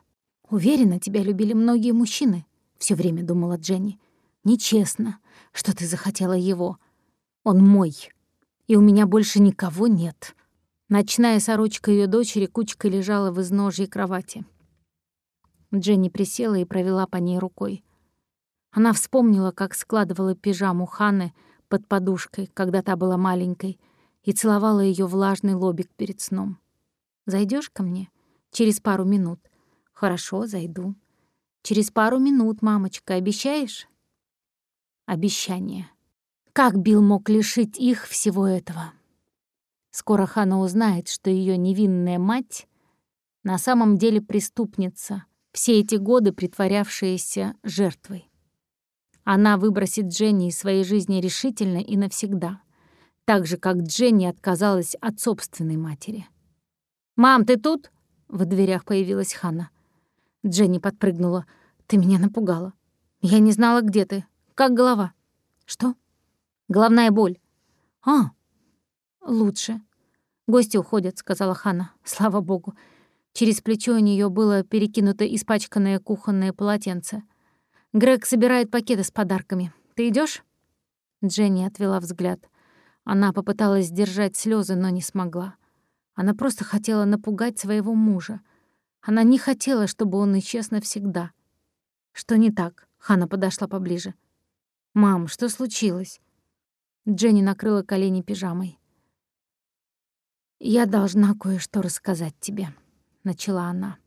«Уверена, тебя любили многие мужчины», — все время думала Дженни. «Нечестно, что ты захотела его. Он мой, и у меня больше никого нет». Ночная сорочка ее дочери кучкой лежала в изножье кровати. Дженни присела и провела по ней рукой. Она вспомнила, как складывала пижаму Ханы под подушкой, когда та была маленькой, и целовала ее влажный лобик перед сном. Зайдешь ко мне? Через пару минут. Хорошо, зайду. Через пару минут, мамочка, обещаешь? Обещание. Как Билл мог лишить их всего этого? Скоро Хана узнает, что ее невинная мать на самом деле преступница, все эти годы притворявшаяся жертвой. Она выбросит Дженни из своей жизни решительно и навсегда, так же, как Дженни отказалась от собственной матери. «Мам, ты тут?» — в дверях появилась Ханна. Дженни подпрыгнула. «Ты меня напугала. Я не знала, где ты. Как голова?» «Что?» «Головная боль». «А, лучше». «Гости уходят», — сказала Ханна. «Слава богу. Через плечо у нее было перекинуто испачканное кухонное полотенце. «Грег собирает пакеты с подарками. Ты идешь? Дженни отвела взгляд. Она попыталась сдержать слезы, но не смогла. Она просто хотела напугать своего мужа. Она не хотела, чтобы он исчез навсегда. «Что не так?» — Хана подошла поближе. «Мам, что случилось?» Дженни накрыла колени пижамой. «Я должна кое-что рассказать тебе». — начала она.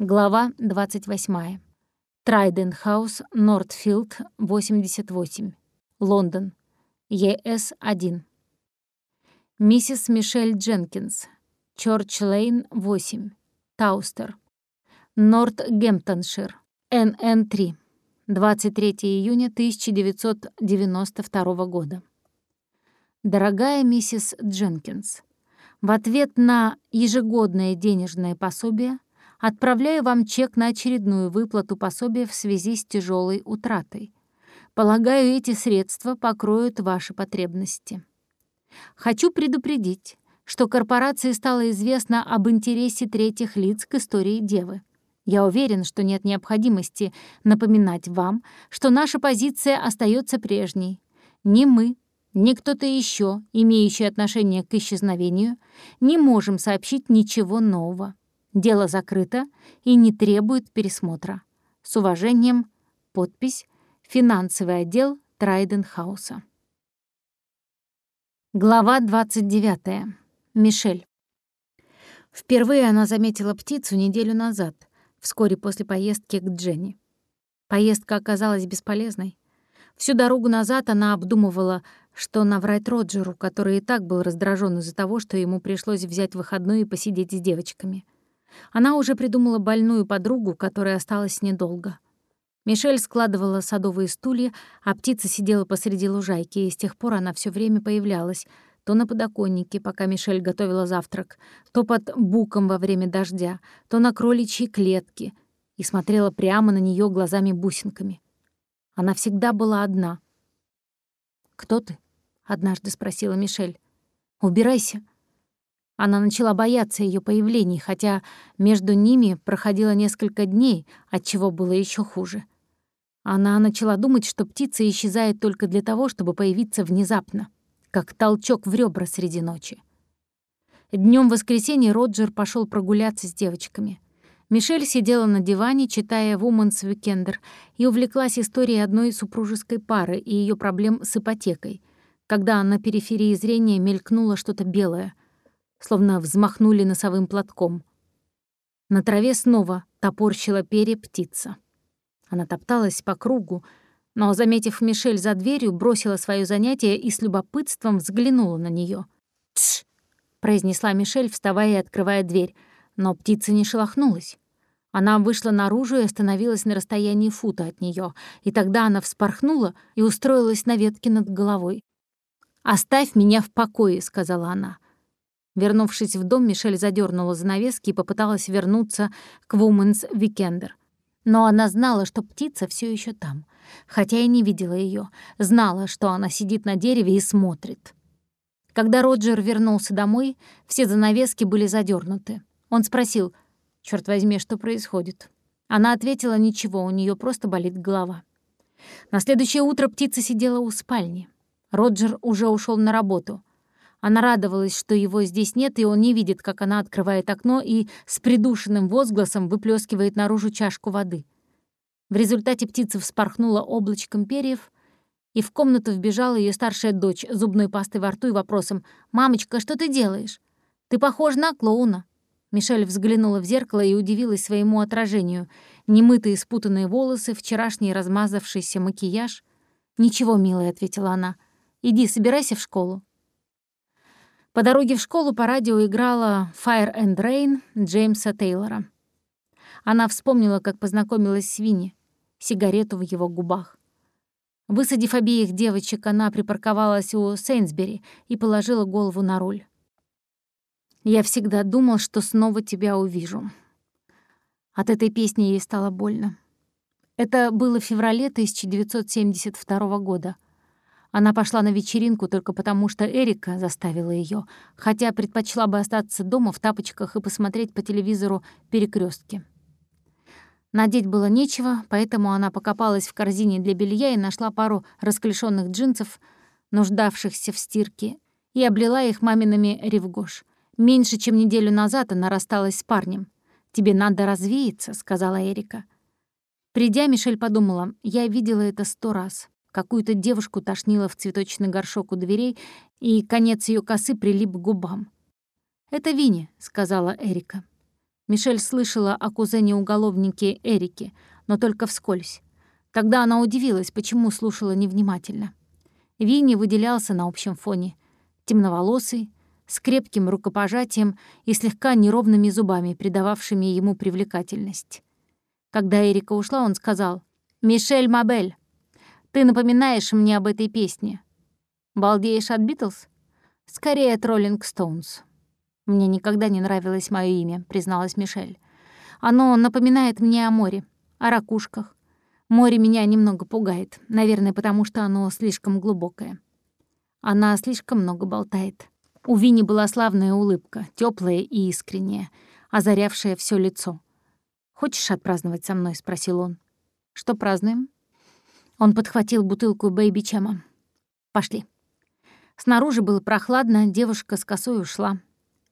Глава 28. Трайден Хаус, Нортфилд, 88. Лондон. ЕС-1. Миссис Мишель Дженкинс. Чорч Лейн, 8. Таустер. Нортгемптоншир. НН-3. 23 июня 1992 года. Дорогая миссис Дженкинс, в ответ на ежегодное денежное пособие отправляю вам чек на очередную выплату пособия в связи с тяжелой утратой. Полагаю, эти средства покроют ваши потребности. Хочу предупредить, что корпорации стало известно об интересе третьих лиц к истории Девы. Я уверен, что нет необходимости напоминать вам, что наша позиция остается прежней. Ни мы, ни кто-то еще, имеющий отношение к исчезновению, не можем сообщить ничего нового. Дело закрыто и не требует пересмотра. С уважением, подпись «Финансовый отдел Трайденхауса». Глава 29. Мишель. Впервые она заметила птицу неделю назад, вскоре после поездки к Дженни. Поездка оказалась бесполезной. Всю дорогу назад она обдумывала, что наврать Роджеру, который и так был раздражен из-за того, что ему пришлось взять выходной и посидеть с девочками. Она уже придумала больную подругу, которая осталась недолго. Мишель складывала садовые стулья, а птица сидела посреди лужайки, и с тех пор она все время появлялась, то на подоконнике, пока Мишель готовила завтрак, то под буком во время дождя, то на кроличьей клетке, и смотрела прямо на нее глазами-бусинками. Она всегда была одна. «Кто ты?» однажды спросила Мишель. «Убирайся». Она начала бояться ее появлений, хотя между ними проходило несколько дней, от чего было еще хуже. Она начала думать, что птица исчезает только для того, чтобы появиться внезапно, как толчок в ребра среди ночи. Днем воскресенья Роджер пошел прогуляться с девочками. Мишель сидела на диване, читая «Woman's Weekender», и увлеклась историей одной супружеской пары и ее проблем с ипотекой, когда на периферии зрения мелькнуло что-то белое, словно взмахнули носовым платком. На траве снова топорщила перья птица. Она топталась по кругу, но, заметив Мишель за дверью, бросила свое занятие и с любопытством взглянула на нее. «Тш!» — произнесла Мишель, вставая и открывая дверь, но птица не шелохнулась. Она вышла наружу и остановилась на расстоянии фута от нее, и тогда она вспорхнула и устроилась на ветке над головой. «Оставь меня в покое», — сказала она. Вернувшись в дом, Мишель задернула занавески и попыталась вернуться к Woman's Weekender. Но она знала, что птица все еще там, хотя и не видела ее, знала, что она сидит на дереве и смотрит. Когда Роджер вернулся домой, все занавески были задернуты. Он спросил, «Чёрт возьми, что происходит?» Она ответила, «Ничего, у нее просто болит голова». На следующее утро птица сидела у спальни. Роджер уже ушел на работу. Она радовалась, что его здесь нет, и он не видит, как она открывает окно и с придушенным возгласом выплескивает наружу чашку воды. В результате птица вспорхнула облачком перьев, и в комнату вбежала ее старшая дочь зубной пастой во рту и вопросом «Мамочка, что ты делаешь? Ты похожа на клоуна». Мишель взглянула в зеркало и удивилась своему отражению. Немытые спутанные волосы, вчерашний размазавшийся макияж. «Ничего, милая», — ответила она. «Иди, собирайся в школу». По дороге в школу по радио играла «Fire and Rain» Джеймса Тейлора. Она вспомнила, как познакомилась с Винни, сигарету в его губах. Высадив обеих девочек, она припарковалась у Сейнсбери и положила голову на руль. «Я всегда думал, что снова тебя увижу». От этой песни ей стало больно. Это было в феврале 1972 года — она пошла на вечеринку только потому, что Эрика заставила ее, хотя предпочла бы остаться дома в тапочках и посмотреть по телевизору перекрестки. Надеть было нечего, поэтому она покопалась в корзине для белья и нашла пару расклешенных джинсов, нуждавшихся в стирке, и облила их мамиными ревгош. Меньше чем неделю назад она рассталась с парнем. «Тебе надо развеяться», — сказала Эрика. Придя, Мишель подумала, я видела это сто раз. Какую-то девушку тошнило в цветочный горшок у дверей, и конец ее косы прилип к губам. «Это Винни», — сказала Эрика. Мишель слышала о кузене-уголовнике Эрике, но только вскользь. Тогда она удивилась, почему слушала невнимательно. Винни выделялся на общем фоне. Темноволосый, с крепким рукопожатием и слегка неровными зубами, придававшими ему привлекательность. Когда Эрика ушла, он сказал «Мишель Мабель». Ты напоминаешь мне об этой песне. Балдеешь от Битлз? Скорее от Роллинг Стоунс. Мне никогда не нравилось мое имя, призналась Мишель. Оно напоминает мне о море, о ракушках. Море меня немного пугает, наверное, потому что оно слишком глубокое. Она слишком много болтает. У Вини была славная улыбка, теплая и искренняя, озарявшая все лицо. «Хочешь отпраздновать со мной?» — спросил он. «Что празднуем?» Он подхватил бутылку бэйби чема. «Пошли». Снаружи было прохладно, девушка с косой ушла.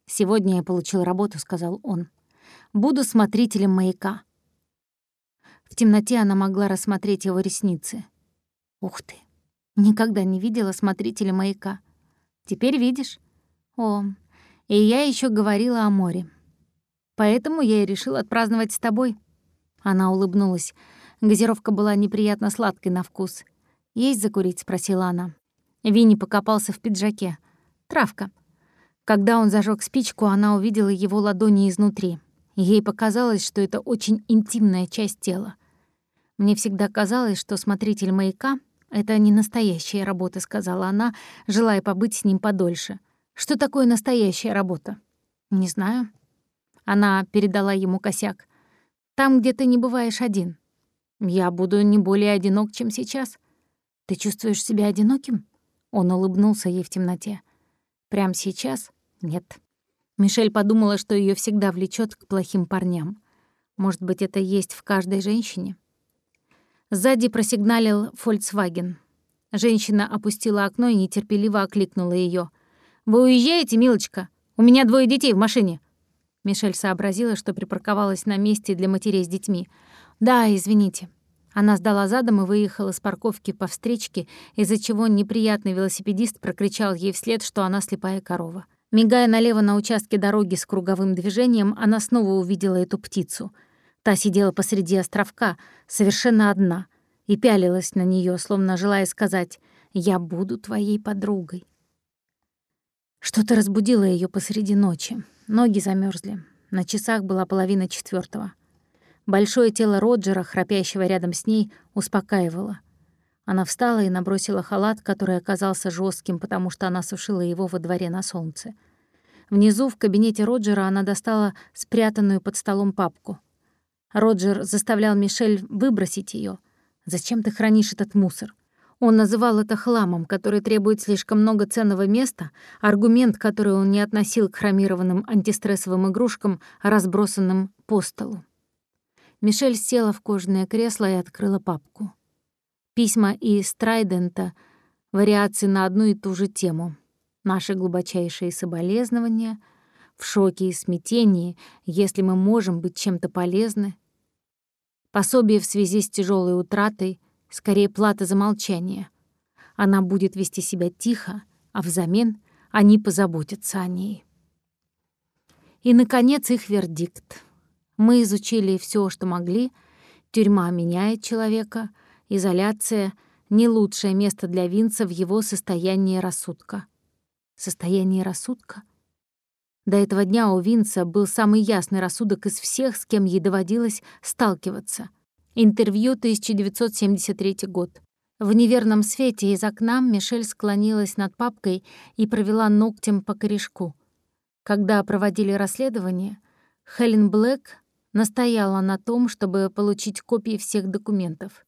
«Сегодня я получил работу», — сказал он. «Буду смотрителем маяка». В темноте она могла рассмотреть его ресницы. «Ух ты! Никогда не видела смотрителя маяка. Теперь видишь? О, и я еще говорила о море. Поэтому я и решила отпраздновать с тобой». Она улыбнулась. Газировка была неприятно сладкой на вкус. «Есть закурить?» — спросила она. Винни покопался в пиджаке. «Травка». Когда он зажег спичку, она увидела его ладони изнутри. Ей показалось, что это очень интимная часть тела. «Мне всегда казалось, что смотритель маяка — это не настоящая работа», — сказала она, желая побыть с ним подольше. «Что такое настоящая работа?» «Не знаю». Она передала ему косяк. «Там, где ты не бываешь один. Я буду не более одинок, чем сейчас. Ты чувствуешь себя одиноким? Он улыбнулся ей в темноте. Прямо сейчас? Нет. Мишель подумала, что ее всегда влечет к плохим парням. Может быть, это есть в каждой женщине? Сзади просигналил Volkswagen. Женщина опустила окно и нетерпеливо окликнула ее. «Вы уезжаете, милочка? У меня двое детей в машине». Мишель сообразила, что припарковалась на месте для матерей с детьми. «Да, извините». Она сдала задом и выехала с парковки по встречке, из-за чего неприятный велосипедист прокричал ей вслед, что она слепая корова. Мигая налево на участке дороги с круговым движением, она снова увидела эту птицу. Та сидела посреди островка, совершенно одна, и пялилась на нее, словно желая сказать «Я буду твоей подругой». Что-то разбудило ее посреди ночи. Ноги замерзли. На часах была половина четвертого. Большое тело Роджера, храпящего рядом с ней, успокаивало. Она встала и набросила халат, который оказался жестким, потому что она сушила его во дворе на солнце. Внизу, в кабинете Роджера, она достала спрятанную под столом папку. Роджер заставлял Мишель выбросить ее. «Зачем ты хранишь этот мусор?» Он называл это хламом, который требует слишком много ценного места, аргумент, который он не относил к хромированным антистрессовым игрушкам, разбросанным по столу. Мишель села в кожаное кресло и открыла папку. Письма из Трайдента, вариации на одну и ту же тему. Наши глубочайшие соболезнования, в шоке и смятении, если мы можем быть чем-то полезны. Пособие в связи с тяжелой утратой, скорее плата за молчание. Она будет вести себя тихо, а взамен они позаботятся о ней. И, наконец, их вердикт. Мы изучили все, что могли. Тюрьма меняет человека — Изоляция — не лучшее место для Винца в его состоянии рассудка. Состояние рассудка? До этого дня у Винца был самый ясный рассудок из всех, с кем ей доводилось сталкиваться. Интервью 1973 год. В неверном свете из окна Мишель склонилась над папкой и провела ногтем по корешку. Когда проводили расследование, Хелен Блэк настояла на том, чтобы получить копии всех документов.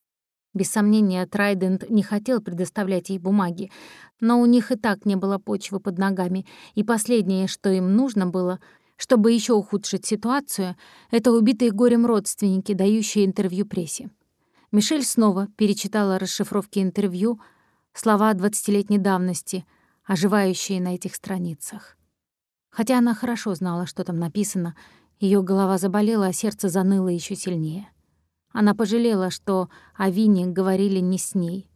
Без сомнения, Трайдент не хотел предоставлять ей бумаги, но у них и так не было почвы под ногами, и последнее, что им нужно было, чтобы еще ухудшить ситуацию, это убитые горем родственники, дающие интервью прессе. Мишель снова перечитала расшифровки интервью, слова двадцатилетней давности, оживающие на этих страницах. Хотя она хорошо знала, что там написано, ее голова заболела, а сердце заныло еще сильнее. Она пожалела, что о Вине говорили не с ней.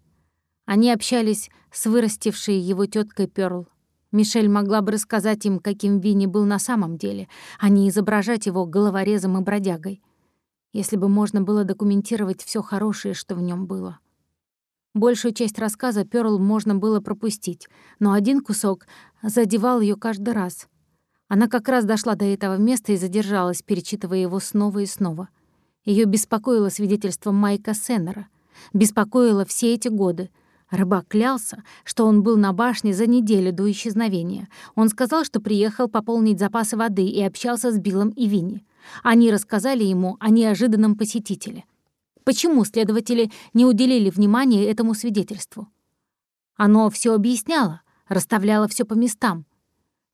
Они общались с вырастившей его теткой Пёрл. Мишель могла бы рассказать им, каким Винни был на самом деле, а не изображать его головорезом и бродягой. Если бы можно было документировать все хорошее, что в нем было. Большую часть рассказа Пёрл можно было пропустить, но один кусок задевал ее каждый раз. Она как раз дошла до этого места и задержалась, перечитывая его снова и снова — ее беспокоило свидетельство Майка Сеннера. Беспокоило все эти годы. Рыбак клялся, что он был на башне за неделю до исчезновения. Он сказал, что приехал пополнить запасы воды и общался с Биллом и Винни. Они рассказали ему о неожиданном посетителе. Почему следователи не уделили внимания этому свидетельству? Оно все объясняло, расставляло все по местам.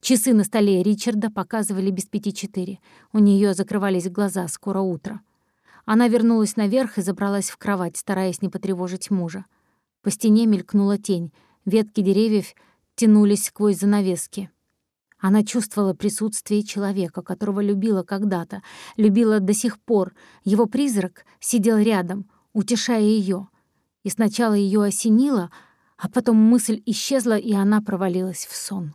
Часы на столе Ричарда показывали без пяти четыре. У нее закрывались глаза, скоро утро. Она вернулась наверх и забралась в кровать, стараясь не потревожить мужа. По стене мелькнула тень, ветки деревьев тянулись сквозь занавески. Она чувствовала присутствие человека, которого любила когда-то, любила до сих пор. Его призрак сидел рядом, утешая ее. И сначала ее осенило, а потом мысль исчезла, и она провалилась в сон.